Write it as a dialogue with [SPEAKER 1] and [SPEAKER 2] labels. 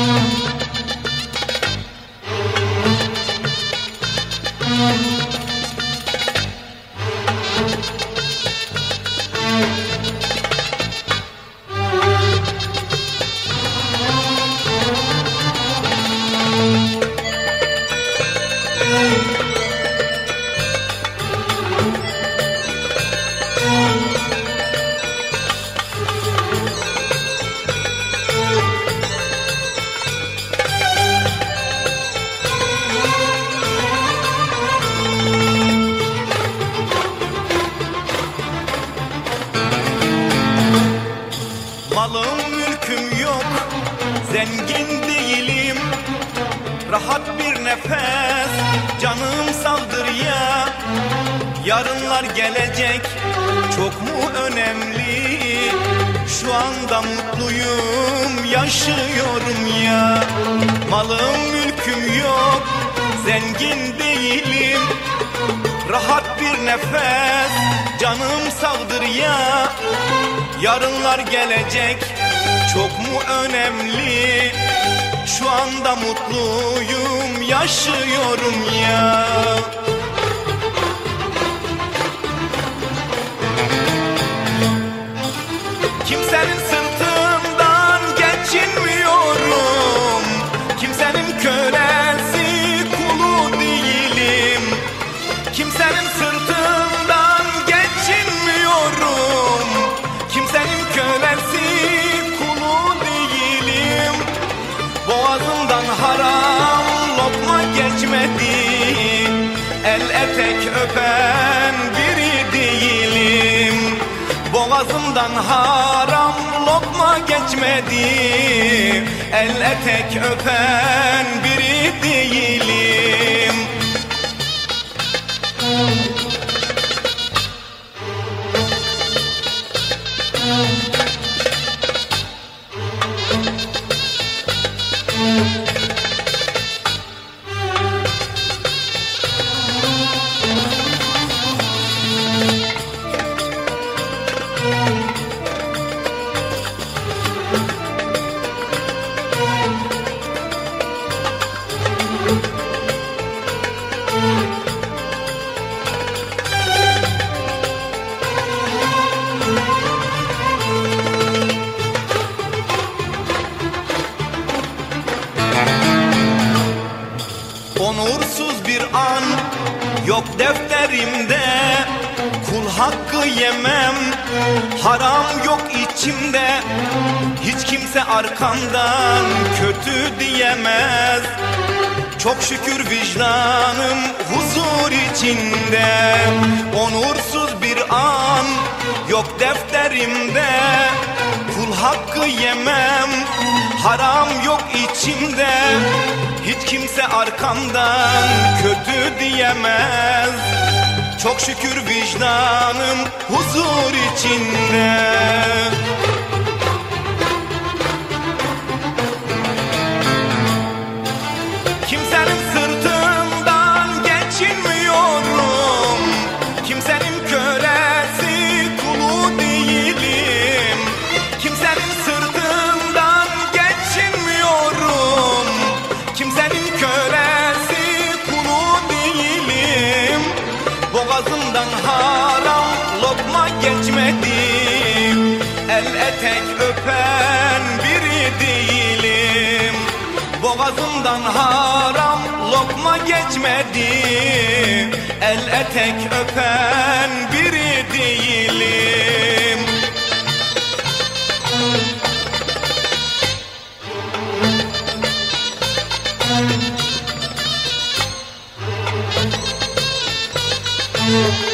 [SPEAKER 1] Música Malım mülküm yok Zengin değilim. Rahat bir nefes Canım saldırıya Yarınlar gelecek Çok mu önemli? Şu anda mutluyum Yaşıyorum ya. Malım mülküm yok Zengin değilim. Rahat bir nefes Canım saldırıya Yarınlar gelecek çok mu önemli? Şu anda mutluyum yaşıyorum ya öpen biri değilim. Boğazımdan haram lokma geçmedi. El etek öpen biri Onursuz bir an yok defterimde. Kul hakkı yemem haram yok içimde. Hiç kimse arkamdan kötü diyemez. Çok şükür vicdanım huzur içinde. Onursuz bir an yok defterimde. Kul hakkı yemem haram yok içimde hiç kimse arkamdan kötü diyemez. Çok şükür vicdanım huzur içinde. Kimsenin Boğazımdan haram lokma geçmedi El etek öpen biri değilim
[SPEAKER 2] you.